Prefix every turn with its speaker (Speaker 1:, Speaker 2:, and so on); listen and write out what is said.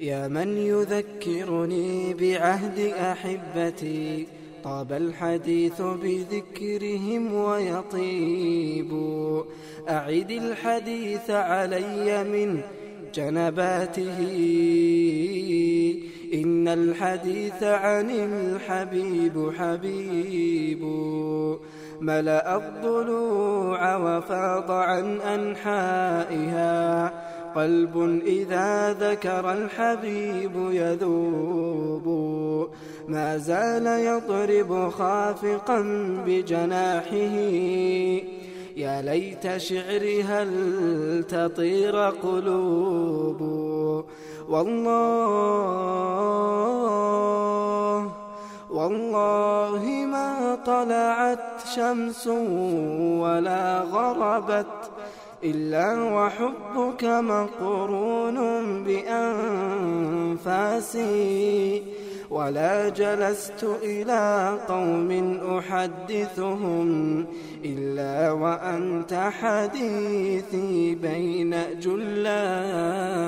Speaker 1: يا من يذكرني بعهد أحبتي طاب الحديث بذكرهم ويطيب. أعد الحديث علي من جنباته. إن الحديث عن الحبيب حبيب. ملأ الضلوع وفاض عن أنحائها. قلب إذا ذكر الحبيب يذوب. ما زال يضرب خافقا بجناحه. يا ليت شعري هل تطير قلوب. والله والله ما طلعت شمس ولا غربت. إلا وحبك مقرون بأنفاسي ولا جلست إلى قوم أحدثهم إلا وأنت حديثي بين جلاسي.